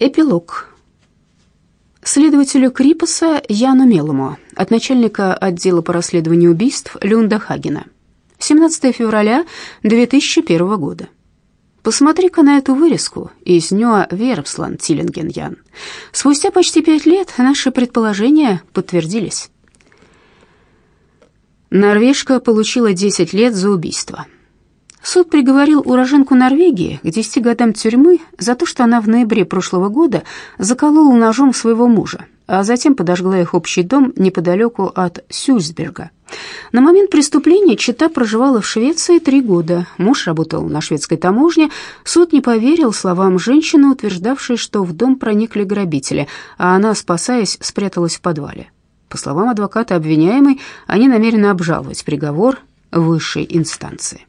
Эпилог. Следователю Крипаса Яну Мелому от начальника отдела по расследованию убийств Люнда Хагена. 17 февраля 2001 года. Посмотри-ка на эту вырезку из Нюа Вербсланд Тиллинген Ян. Спустя почти пять лет наши предположения подтвердились. Норвежка получила 10 лет за убийство. Суд приговорил уроженку Норвегии к 10 годам тюрьмы за то, что она в ноябре прошлого года заколола ножом своего мужа, а затем подожгла их общий дом неподалеку от Сюльсберга. На момент преступления Чита проживала в Швеции три года. Муж работал на шведской таможне. Суд не поверил словам женщины, утверждавшей, что в дом проникли грабители, а она, спасаясь, спряталась в подвале. По словам адвоката обвиняемой, они намерены обжаловать приговор высшей инстанции.